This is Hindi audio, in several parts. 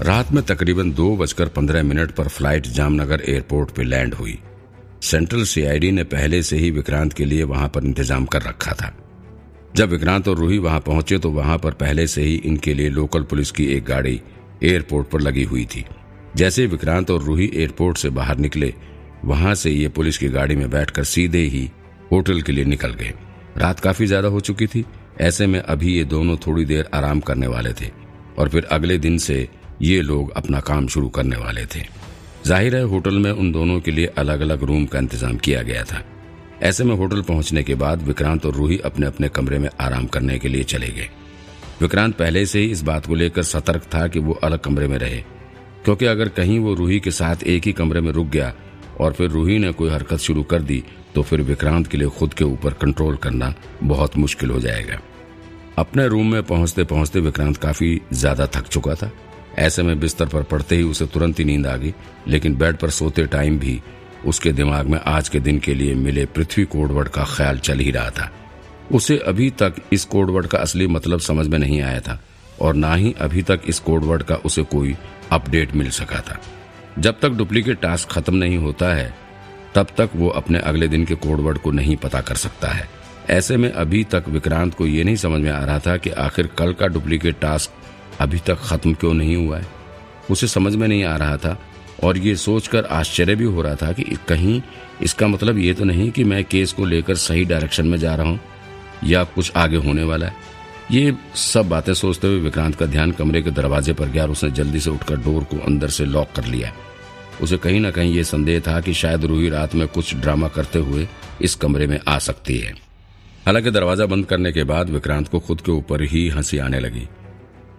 रात में तकरीबन दो बजकर पंद्रह मिनट पर फ़्लाइट जामनगर एयरपोर्ट पर लैंड हुई। सेंट्रल सीआईडी ने पहले से ही विक्रांत के लिए वहाँ पर इंतज़ाम कर रखा था। जब विक्रांत और रूही वहाँ पहुँचे तो वहाँ पर पहले से ही इनके लिए लोकल पुलिस की एक गाड़ी एयरपोर्ट पर लगी हुई थी। जैसे विक्रांत और रूही एयरपोर्ट से बाहर निकले, वहाँ से ये पुलिस की गाड़ी में बैठकर सीधे ही होटल के लिए निकल गए। रात काफ़ी ज़्यादा हो चुकी थी। ऐसे में अभी ये दोनों थोड़ी देर आराम करने वाले थे। और फिर अगले दिन से ये लोग अपना काम शुरू करने वाले थे। ज़ाहिर है, होटल में उन दोनों के लिए अलग अलग रूम का इंतज़ाम किया गया था। ऐसे में होटल पहुँचने के बाद विक्रांत और रूही अपने अपने कमरे में आराम करने के लिए चले गए। विक्रांत पहले से ही इस बात को लेकर सतर्क था कि वो अलग कमरे में रहे। क्योंकि अगर कहीं वो रूही के साथ एक ही कमरे में रुक गया और फिर रूही ने कोई हरकत शुरू कर दी तो फिर विक्रांत के लिए खुद के ऊपर कंट्रोल करना बहुत मुश्किल हो जाएगा। अपने रूम में पहुँचते पहुँचते विक्रांत काफ़ी ज़्यादा थक चुका था। ऐसे में बिस्तर पर पड़ते ही उसे तुरंत ही नींद आ गई, लेकिन बेड पर सोते टाइम भी उसके दिमाग में आज के दिन के लिए मिले पृथ्वी कोडवर्ड का ख्याल चल ही रहा था। उसे अभी तक इस कोडवर्ड का असली मतलब समझ में नहीं आया था, और ना ही अभी तक इस कोडवर्ड का उसे कोई अपडेट मिल सका था। जब तक डुप्लीकेट टास्क खत्म नहीं होता है, तब तक वो अपने अगले दिन के कोडवर्ड को नहीं पता कर सकता है। ऐसे में अभी तक विक्रांत को ये नहीं समझ में आ रहा था कि आखिर कल का डुप्लीकेट टास्क अभी तक खत्म क्यों नहीं हुआ है? उसे समझ में नहीं आ रहा था और ये सोचकर आश्चर्य भी हो रहा था कि कहीं इसका मतलब ये तो नहीं कि मैं केस को लेकर सही डायरेक्शन में जा रहा हूँ या कुछ आगे होने वाला है। ये सब बातें सोचते हुए विक्रांत का ध्यान कमरे के दरवाजे पर गया और उसने जल्दी से उठकर डोर को अंदर से लॉक कर लिया। उसे कहीं ना कहीं ये संदेह था कि शायद रूही रात में कुछ ड्रामा करते हुए इस कमरे में आ सकती है। हालाँकि दरवाज़ा बंद करने के बाद विक्रांत को खुद के ऊपर ही हँसी आने लगी।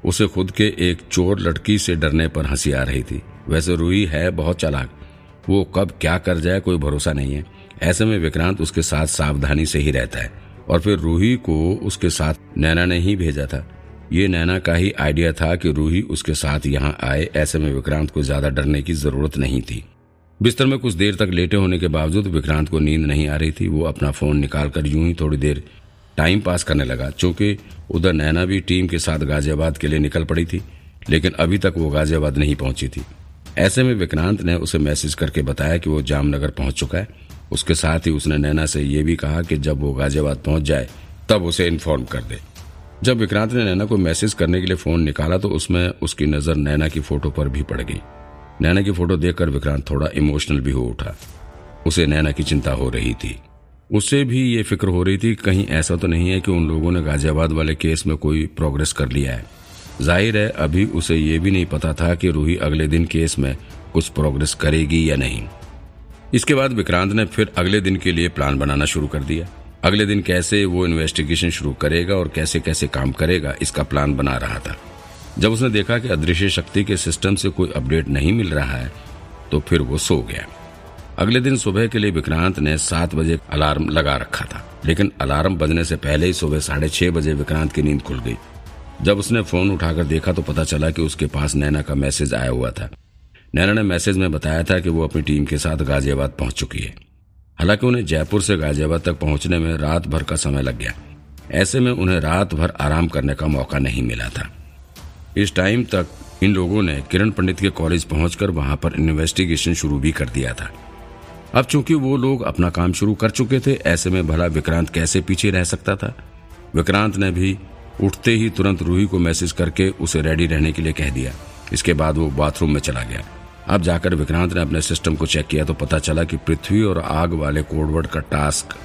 उसे खुद के एक चोर लड़की से डरने पर हँसी आ रही थी। वैसे रूही है बहुत चालाक। वो कब क्या कर जाए कोई भरोसा नहीं है। ऐसे में विक्रांत उसके साथ सावधानी से ही रहता है। और फिर रूही को उसके साथ नैना ने ही भेजा था। ये नैना का ही आइडिया था कि रूही उसके साथ यहाँ आए। ऐसे में विक्रांत को ज़्यादा डरने की ज़रूरत नहीं थी। बिस्तर में कुछ देर तक लेटे होने के बावजूद विक्रांत को नींद नहीं आ रही थी। वो अपना फ़ोन निकालकर यूँ ही थोड़ी देर टाइम पास करने लगा, चूँकि उधर नैना भी टीम के साथ गाजियाबाद के लिए निकल पड़ी थी, लेकिन अभी तक वो गाजियाबाद नहीं पहुँची थी। ऐसे में विक्रांत ने उसे मैसेज करके बताया कि वो जामनगर पहुँच चुका है। उसके साथ ही उसने नैना से ये भी कहा कि जब वो गाजियाबाद पहुँच जाए, तब उसे इन्फॉर्म कर दे। जब विक्रांत ने नैना को मैसेज करने के लिए फ़ोन निकाला तो उसमें उसकी नज़र नैना की फ़ोटो पर भी पड़ गई। नैना की फ़ोटो देखकर विक्रांत थोड़ा इमोशनल भी हो उठा। उसे नैना की चिंता हो रही थी। उससे भी ये फ़िक्र हो रही थी, कहीं ऐसा तो नहीं है कि उन लोगों ने गाजियाबाद वाले केस में कोई प्रोग्रेस कर लिया है। ज़ाहिर है, अभी उसे ये भी नहीं पता था कि रूही अगले दिन केस में कुछ प्रोग्रेस करेगी या नहीं। इसके बाद विक्रांत ने फिर अगले दिन के लिए प्लान बनाना शुरू कर दिया। अगले दिन कैसे वो इन्वेस्टिगेशन शुरू करेगा और कैसे कैसे काम करेगा, इसका प्लान बना रहा था। जब उसने देखा कि अदृश्य शक्ति के सिस्टम से कोई अपडेट नहीं मिल रहा है तो फिर वो सो गया। अगले दिन सुबह के लिए विक्रांत ने सात बजे अलार्म लगा रखा था, लेकिन अलार्म बजने से पहले ही सुबह साढ़े छह बजे विक्रांत की नींद खुल गई। जब उसने फ़ोन उठाकर देखा तो पता चला कि उसके पास नैना का मैसेज आया हुआ था। नैना ने मैसेज में बताया था कि वो अपनी टीम के साथ गाजियाबाद पहुँच चुकी है। हालाँकि उन्हें जयपुर से गाजियाबाद तक पहुँचने में रात भर का समय लग गया। ऐसे में उन्हें रात भर आराम करने का मौका नहीं मिला था। इस टाइम तक इन लोगों ने किरण पंडित के कॉलेज पहुंचकर वहाँ पर इन्वेस्टिगेशन शुरू भी कर दिया था। अब चूँकि वो लोग अपना काम शुरू कर चुके थे, ऐसे में भला विक्रांत कैसे पीछे रह सकता था? विक्रांत ने भी उठते ही तुरंत रूही को मैसेज करके उसे रेडी रहने के लिए कह दिया। इसके बाद वो बाथरूम में चला गया। अब जाकर विक्रांत ने अपने सिस्टम को चेक किया तो पता चला कि पृथ्वी और आग वाले कोडवर्ड का टास्क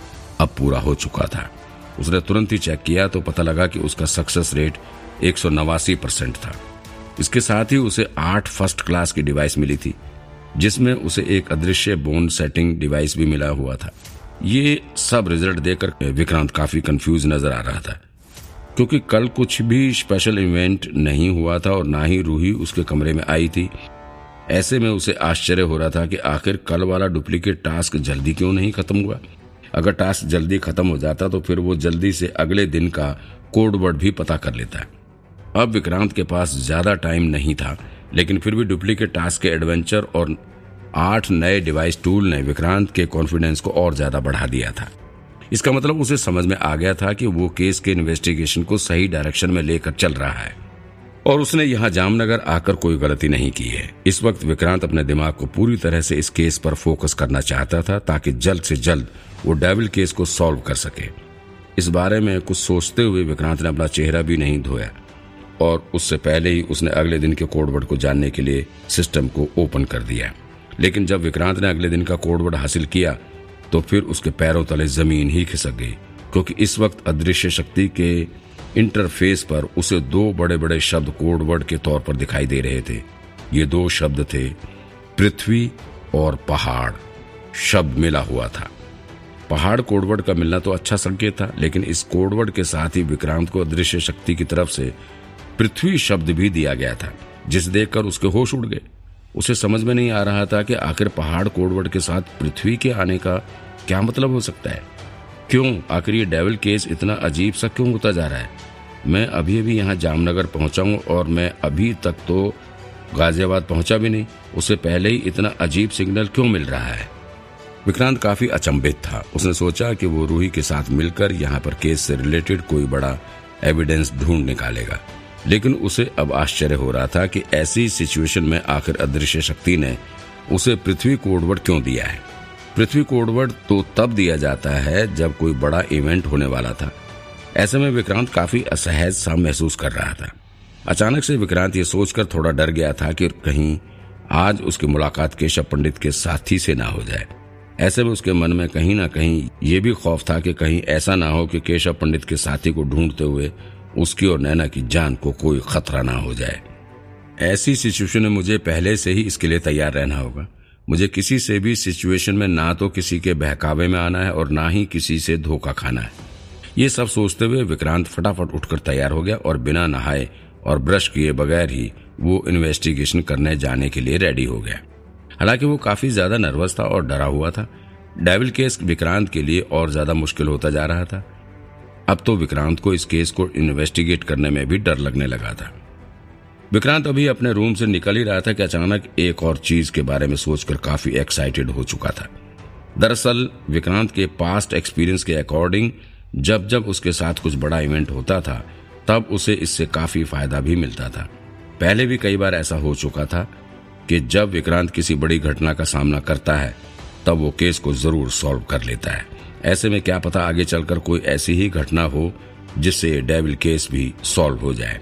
अब पूरा हो चुका था। उसने तुरंत ही चेक किया तो पता लगा कि उसका सक्सेस रेट एक परसेंट था। इसके साथ ही उसे आठ फ़र्स्ट क्लास की डिवाइस मिली थी। जिसमें उसे एक अदृश्य बोन सेटिंग डिवाइस भी मिला हुआ था। ये सब रिज़ल्ट देखकर विक्रांत काफ़ी कंफ्यूज नज़र आ रहा था। क्योंकि कल कुछ भी स्पेशल इवेंट नहीं हुआ था और ना ही रूही उसके कमरे में आई थी। ऐसे में उसे आश्चर्य हो रहा था कि आखिर कल वाला डुप्लीकेट टास्क जल्दी क्यों नहीं खत्म हुआ? अगर टास्क जल्दी खत्म हो जाता तो फिर वो जल्दी से अगले दिन का कोडवर्ड भी पता कर लेता। अब विक्रांत के पास ज़्यादा टाइम नहीं था। लेकिन फिर भी डुप्लीकेट टास्क के एडवेंचर और आठ नए डिवाइस टूल ने विक्रांत के कॉन्फिडेंस को और ज़्यादा बढ़ा दिया था। इसका मतलब उसे समझ में आ गया था कि वो केस के इन्वेस्टिगेशन को सही डायरेक्शन में लेकर चल रहा है। और उसने यहाँ जामनगर आकर कोई गलती नहीं की है। इस वक्त विक्रांत अपने दिमाग को पूरी तरह से इस केस पर फोकस करना चाहता था ताकि जल्द से जल्द वो डेविल केस को सॉल्व कर सके। इस बारे में कुछ सोचते हुए विक्रांत ने अपना चेहरा भी नहीं धोया। और उससे पहले ही उसने अगले दिन के कोडवर्ड को जानने के लिए सिस्टम को ओपन कर दिया। लेकिन जब विक्रांत ने अगले दिन का कोडवर्ड हासिल किया तो फिर उसके पैरों तले ज़मीन ही खिसक गई, क्योंकि इस वक्त अदृश्य शक्ति के इंटरफेस पर उसे दो बड़े बड़े शब्द कोडवर्ड के तौर पर दिखाई दे रहे थे। ये दो शब्द थे, पृथ्वी और पहाड़। शब्द मिला हुआ था। पहाड़ कोडवर्ड का मिलना तो अच्छा संकेत था, लेकिन इस कोडवर्ड के साथ ही विक्रांत को अदृश्य शक्ति की तरफ़ से पृथ्वी शब्द भी दिया गया था, जिसे देखकर उसके होश उड़ गए। उसे समझ में नहीं आ रहा था कि आखिर पहाड़ कोडवर्ड के साथ पृथ्वी के आने का क्या मतलब हो सकता है। क्यों? आखिर ये डेविल केस इतना अजीब सा क्यों होता जा रहा है? मैं अभी अभी यहाँ जामनगर पहुँचा हूँ और मैं अभी तक तो गाजियाबाद पहुँचा भी नहीं। उससे पहले ही इतना अजीब सिग्नल क्यों मिल रहा है? विक्रांत काफ़ी अचंभित था। उसने सोचा कि वो रूही के साथ मिलकर यहाँ पर केस से रिलेटेड कोई बड़ा एविडेंस ढूंढ निकालेगा। लेकिन उसे अब आश्चर्य हो रहा था कि ऐसी सिचुएशन में आखिर अदृश्य शक्ति ने उसे पृथ्वी कोडवर्ड क्यों दिया है? पृथ्वी कोडवर्ड तो तब दिया जाता है जब कोई बड़ा इवेंट होने वाला था। ऐसे में विक्रांत काफ़ी असहज सा महसूस कर रहा था। अचानक से विक्रांत ये सोचकर थोड़ा डर गया था कि कहीं आज उसकी मुलाकात केशव पंडित के साथी से ना हो जाए। ऐसे में उसके मन में कहीं ना कहीं ये भी खौफ था कि कहीं ऐसा ना हो कि केशव पंडित के साथी को ढूंढते हुए उसकी और नैना की जान को कोई खतरा ना हो जाए। ऐसी सिचुएशन में मुझे पहले से ही इसके लिए तैयार रहना होगा। मुझे किसी से भी सिचुएशन में ना तो किसी के बहकावे में आना है और ना ही किसी से धोखा खाना है। ये सब सोचते हुए विक्रांत फटाफट उठकर तैयार हो गया और बिना नहाए और ब्रश किए बगैर ही वो इन्वेस्टिगेशन करने जाने के लिए रेडी हो गया। हालाँकि वो काफ़ी ज़्यादा नर्वस था और डरा हुआ था। डेविल केस विक्रांत के लिए और ज़्यादा मुश्किल होता जा रहा था। अब तो विक्रांत को इस केस को इन्वेस्टिगेट करने में भी डर लगने लगा था। विक्रांत अभी अपने रूम से निकल ही रहा था कि अचानक एक और चीज़ के बारे में सोचकर काफ़ी एक्साइटेड हो चुका था। दरअसल, विक्रांत के पास्ट एक्सपीरियंस के अकॉर्डिंग जब जब उसके साथ कुछ बड़ा इवेंट होता था, तब उसे इससे काफ़ी फ़ायदा भी मिलता था। पहले भी कई बार ऐसा हो चुका था कि जब विक्रांत किसी बड़ी घटना का सामना करता है, तब वो केस को ज़रूर सॉल्व कर लेता है। ऐसे में क्या पता आगे चलकर कोई ऐसी ही घटना हो जिससे डेविल केस भी सॉल्व हो जाए।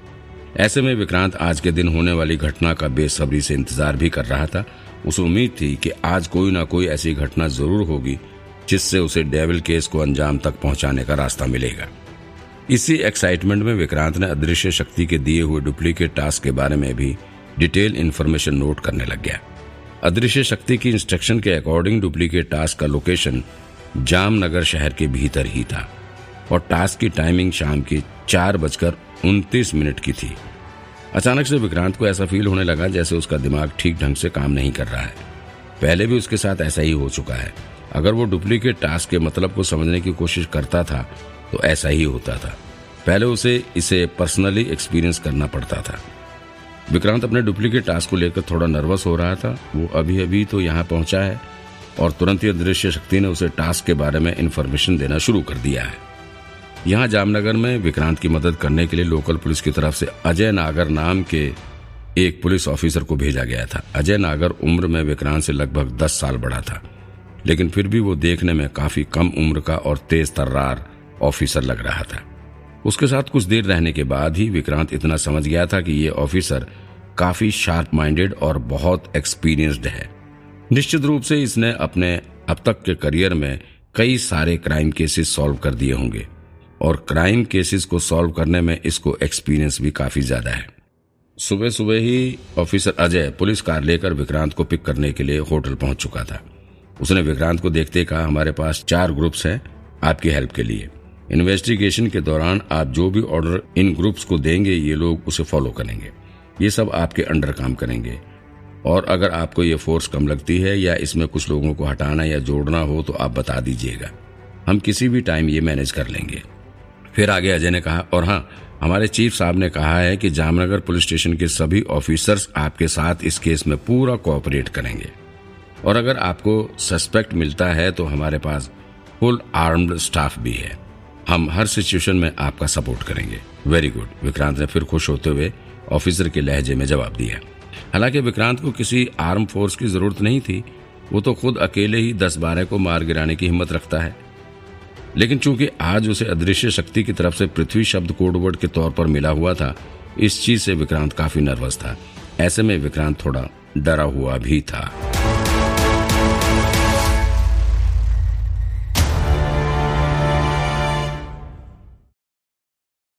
ऐसे में विक्रांत आज के दिन होने वाली घटना का बेसब्री से इंतज़ार भी कर रहा था। उसे उम्मीद थी कि आज कोई ना कोई ऐसी घटना ज़रूर होगी, जिससे उसे डेविल केस को अंजाम तक पहुँचाने का रास्ता मिलेगा। इसी एक्साइटमेंट में विक्रांत ने अदृश्य शक्ति के दिए हुए डुप्लीकेट टास्क के बारे में भी डिटेल इन्फॉर्मेशन नोट करने लग गया। अदृश्य शक्ति की इंस्ट्रक्शन के अकॉर्डिंग डुप्लीकेट टास्क का लोकेशन जामनगर शहर के भीतर ही था और टास्क की टाइमिंग शाम के चार बजकर उनतीस मिनट की थी। अचानक से विक्रांत को ऐसा फील होने लगा जैसे उसका दिमाग ठीक ढंग से काम नहीं कर रहा है। पहले भी उसके साथ ऐसा ही हो चुका है। अगर वो डुप्लीकेट टास्क के मतलब को समझने की कोशिश करता था तो ऐसा ही होता था। पहले उसे इसे पर्सनली एक्सपीरियंस करना पड़ता था। विक्रांत अपने डुप्लीकेट टास्क को लेकर थोड़ा नर्वस हो रहा था। वो अभी अभी तो यहाँ पहुँचा है। और तुरंत ही दृश्य शक्ति ने उसे टास्क के बारे में इन्फॉर्मेशन देना शुरू कर दिया है। यहाँ जामनगर में विक्रांत की मदद करने के लिए लोकल पुलिस की तरफ़ से अजय नागर नाम के एक पुलिस ऑफिसर को भेजा गया था। अजय नागर उम्र में विक्रांत से लगभग दस साल बड़ा था, लेकिन फिर भी वो देखने में काफ़ी कम उम्र का और तेज तर्रार ऑफिसर लग रहा था। उसके साथ कुछ देर रहने के बाद ही विक्रांत इतना समझ गया था कि ये ऑफिसर काफ़ी शार्प माइंडेड और बहुत एक्सपीरियंस्ड है। निश्चित रूप से इसने अपने अब तक के करियर में कई सारे क्राइम केसेस सॉल्व कर दिए होंगे। और क्राइम केसेस को सॉल्व करने में इसको एक्सपीरियंस भी काफ़ी ज़्यादा है। सुबह सुबह ही ऑफिसर अजय पुलिस कार लेकर विक्रांत को पिक करने के लिए होटल पहुँच चुका था। उसने विक्रांत को देखते कहा, हमारे पास चार ग्रुप्स हैं आपकी हेल्प के लिए। इन्वेस्टिगेशन के दौरान आप जो भी ऑर्डर इन ग्रुप्स को देंगे, ये लोग उसे फॉलो करेंगे। ये सब आपके अंडर काम करेंगे। और अगर आपको ये फोर्स कम लगती है या इसमें कुछ लोगों को हटाना या जोड़ना हो तो आप बता दीजिएगा। हम किसी भी टाइम ये मैनेज कर लेंगे। फिर आगे अजय ने कहा, और हाँ हमारे चीफ साहब ने कहा है कि जामनगर पुलिस स्टेशन के सभी ऑफिसर्स आपके साथ इस केस में पूरा कोऑपरेट करेंगे। और अगर आपको सस्पेक्ट मिलता है तो हमारे पास फुल आर्म्ड स्टाफ भी है। हम हर सिचुएशन में आपका सपोर्ट करेंगे। वेरी गुड विक्रांत ने फिर खुश होते हुए ऑफिसर के लहजे में जवाब दिया। हालाँकि विक्रांत को किसी आर्म फोर्स की ज़रूरत नहीं थी। वो तो खुद अकेले ही दस बारह को मार गिराने की हिम्मत रखता है। लेकिन चूँकि आज उसे अदृश्य शक्ति की तरफ़ से पृथ्वी शब्द कोडवर्ड के तौर पर मिला हुआ था, इस चीज़ से विक्रांत काफ़ी नर्वस था। ऐसे में विक्रांत थोड़ा डरा हुआ भी था।